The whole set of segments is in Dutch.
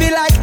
be like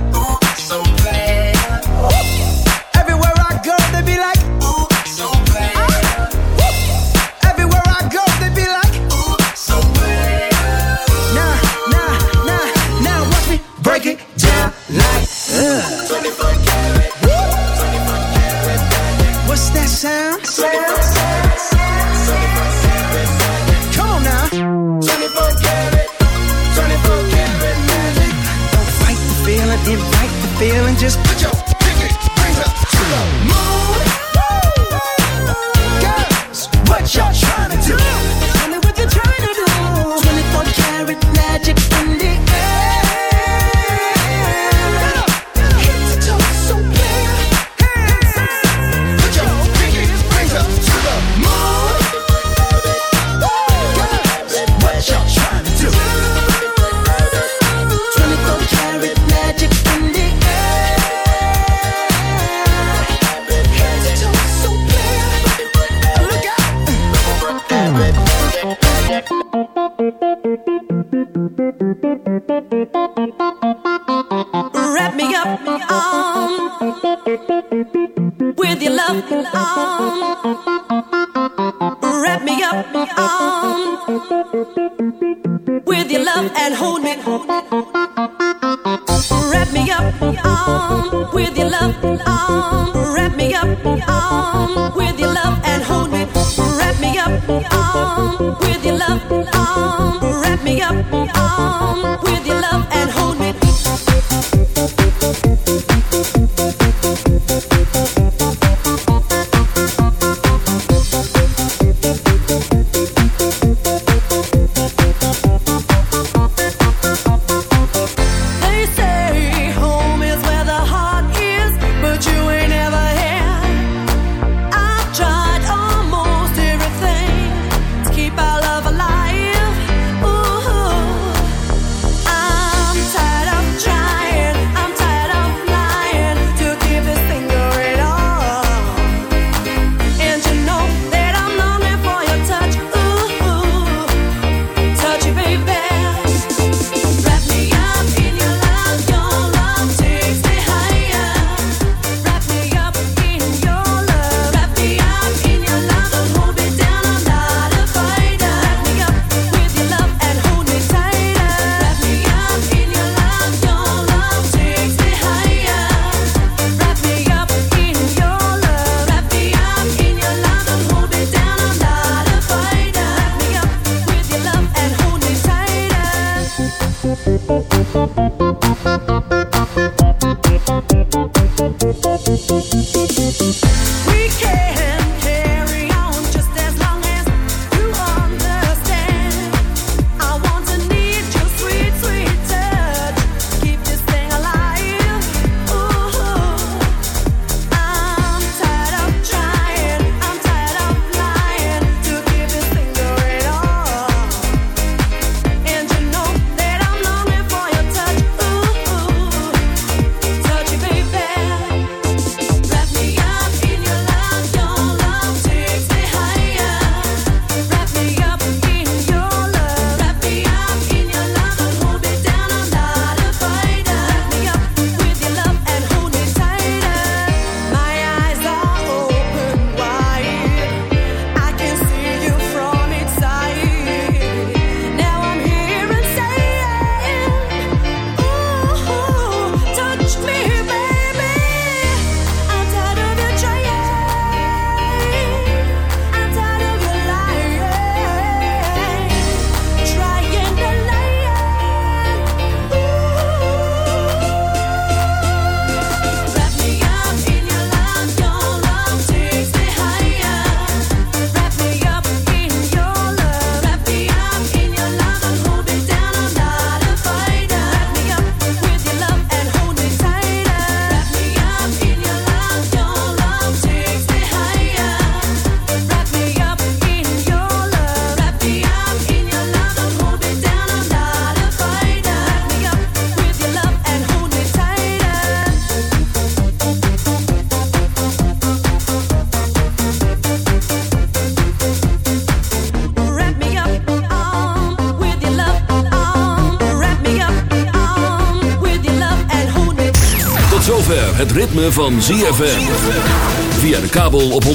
van ZFM. Via de kabel op 104.5.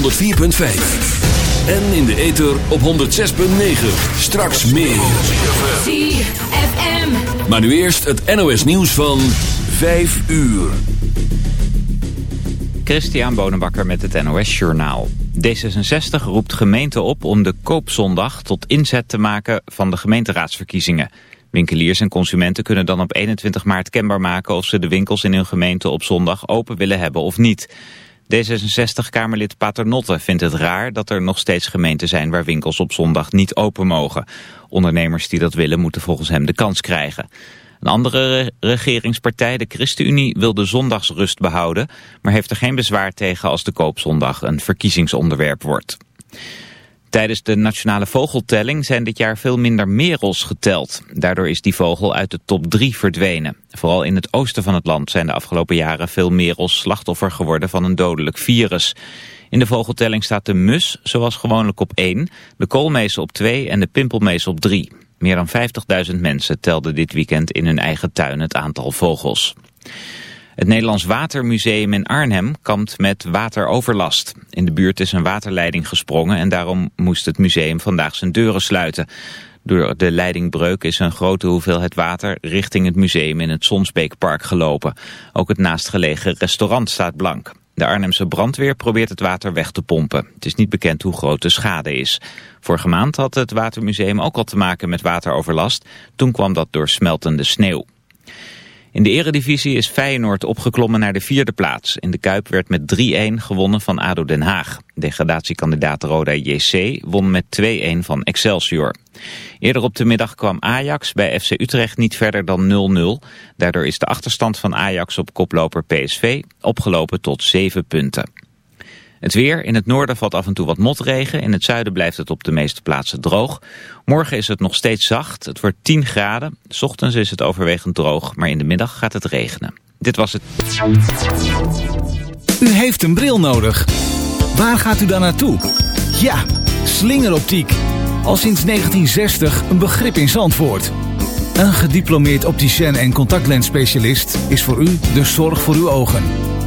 En in de ether op 106.9. Straks meer. ZFM. Maar nu eerst het NOS nieuws van 5 uur. Christian Bonenbakker met het NOS Journaal. D66 roept gemeenten op om de koopzondag tot inzet te maken van de gemeenteraadsverkiezingen. Winkeliers en consumenten kunnen dan op 21 maart kenbaar maken of ze de winkels in hun gemeente op zondag open willen hebben of niet. D66-Kamerlid Paternotte vindt het raar dat er nog steeds gemeenten zijn waar winkels op zondag niet open mogen. Ondernemers die dat willen moeten volgens hem de kans krijgen. Een andere regeringspartij, de ChristenUnie, wil de zondagsrust behouden... maar heeft er geen bezwaar tegen als de koopzondag een verkiezingsonderwerp wordt. Tijdens de nationale vogeltelling zijn dit jaar veel minder merels geteld. Daardoor is die vogel uit de top 3 verdwenen. Vooral in het oosten van het land zijn de afgelopen jaren veel merels slachtoffer geworden van een dodelijk virus. In de vogeltelling staat de mus, zoals gewoonlijk op 1, de koolmees op 2 en de pimpelmees op 3. Meer dan 50.000 mensen telden dit weekend in hun eigen tuin het aantal vogels. Het Nederlands Watermuseum in Arnhem kampt met wateroverlast. In de buurt is een waterleiding gesprongen en daarom moest het museum vandaag zijn deuren sluiten. Door de leidingbreuk is een grote hoeveelheid water richting het museum in het Zonsbeekpark gelopen. Ook het naastgelegen restaurant staat blank. De Arnhemse brandweer probeert het water weg te pompen. Het is niet bekend hoe groot de schade is. Vorige maand had het Watermuseum ook al te maken met wateroverlast. Toen kwam dat door smeltende sneeuw. In de eredivisie is Feyenoord opgeklommen naar de vierde plaats. In de Kuip werd met 3-1 gewonnen van ADO Den Haag. Degradatiekandidaat Roda JC won met 2-1 van Excelsior. Eerder op de middag kwam Ajax bij FC Utrecht niet verder dan 0-0. Daardoor is de achterstand van Ajax op koploper PSV opgelopen tot 7 punten. Het weer. In het noorden valt af en toe wat motregen. In het zuiden blijft het op de meeste plaatsen droog. Morgen is het nog steeds zacht. Het wordt 10 graden. S ochtends is het overwegend droog, maar in de middag gaat het regenen. Dit was het. U heeft een bril nodig. Waar gaat u dan naartoe? Ja, slingeroptiek. Al sinds 1960 een begrip in Zandvoort. Een gediplomeerd opticien en contactlensspecialist is voor u de zorg voor uw ogen.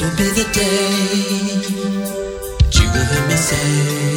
Will be the day. That you will hear me say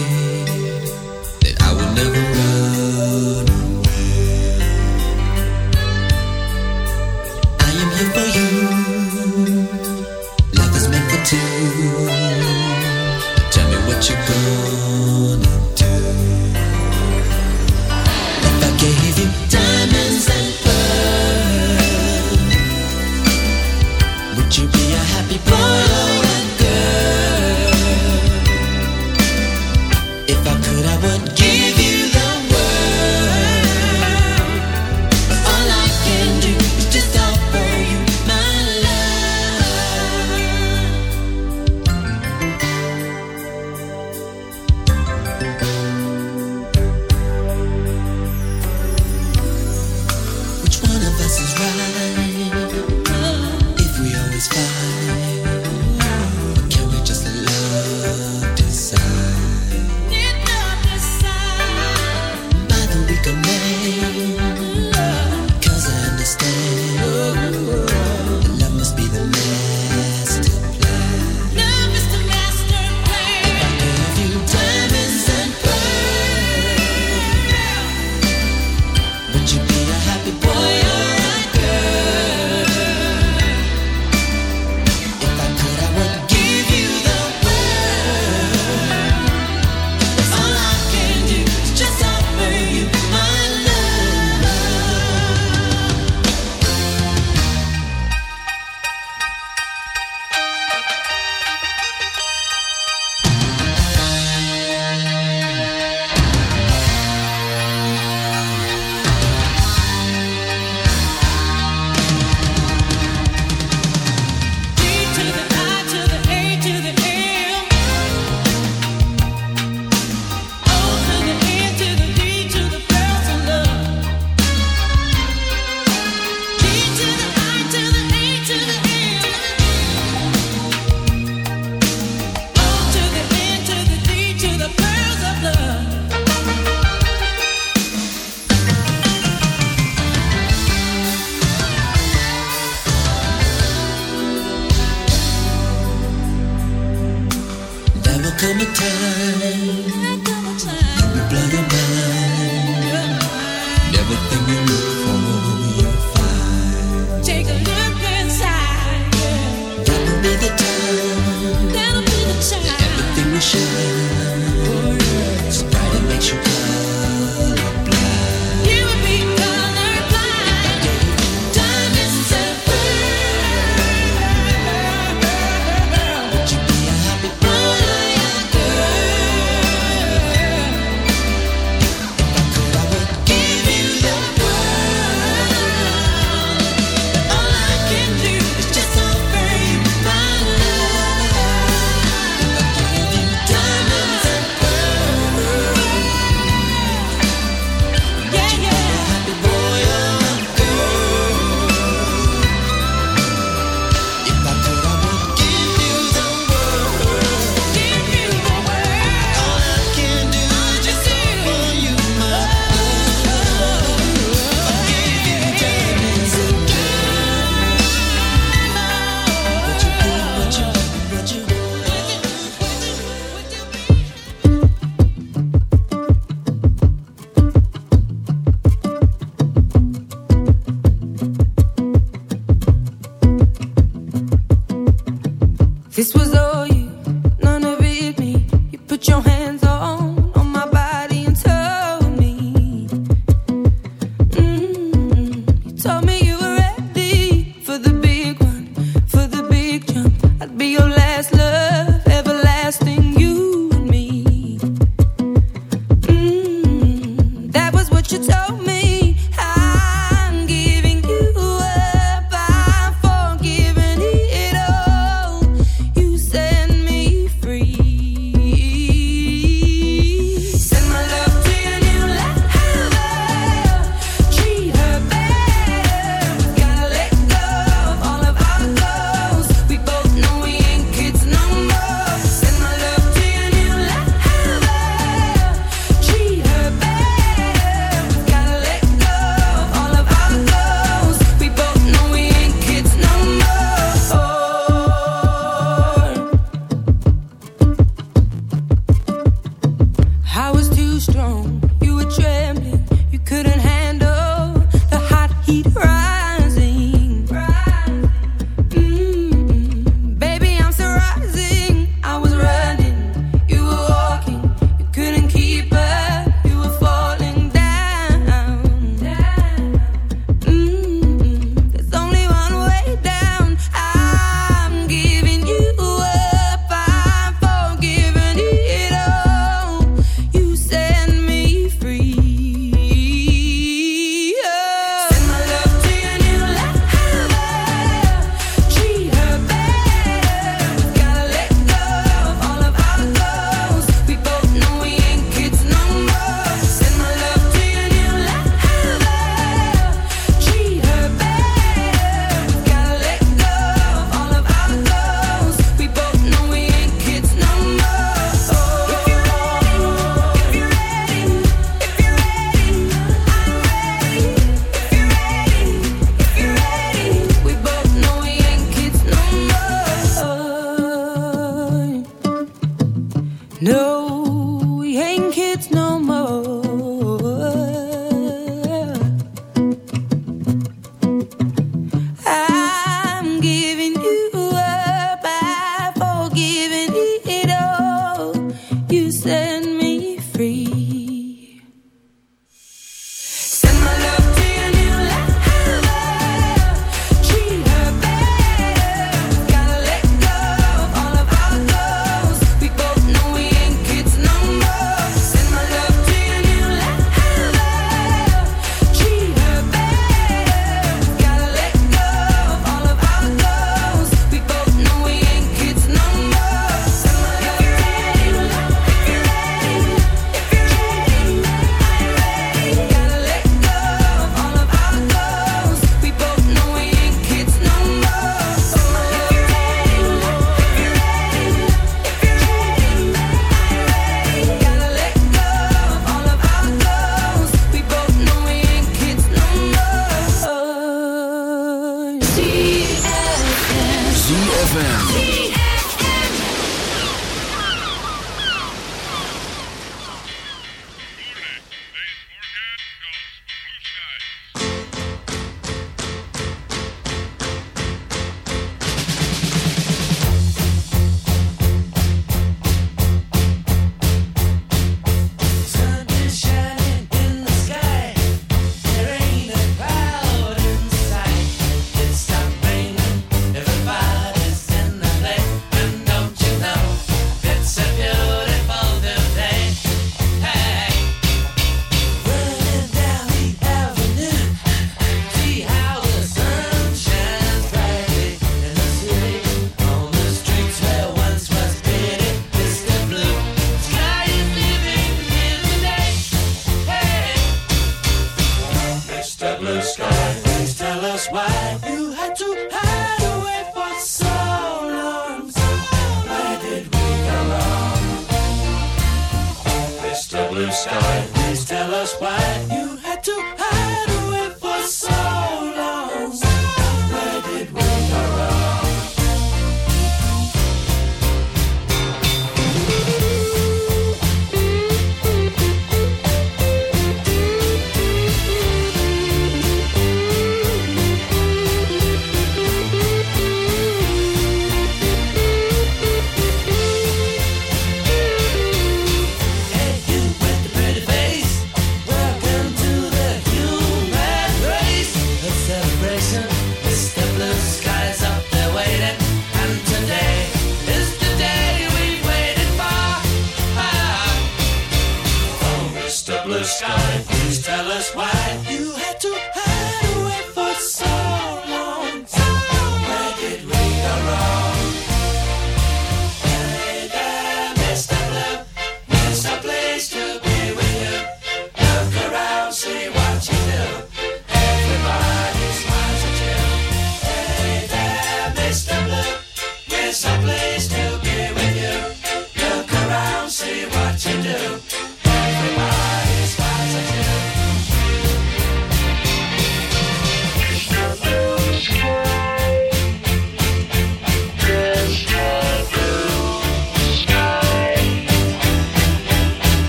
right.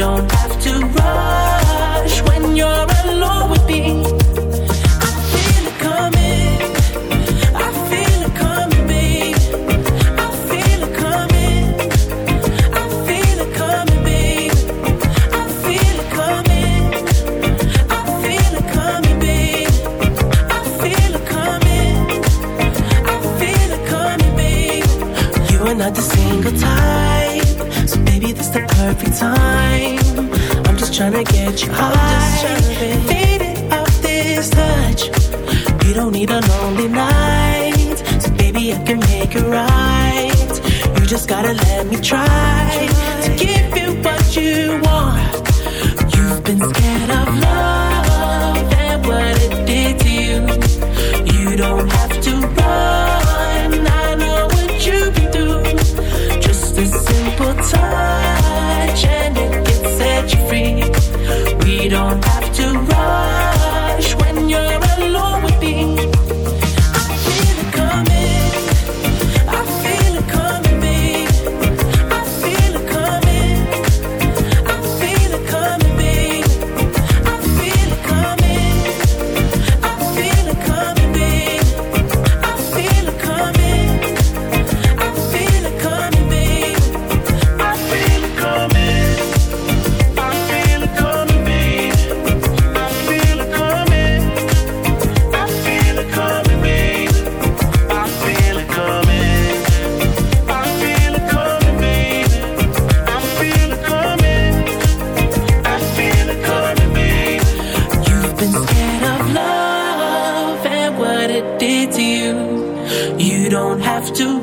don't have to run.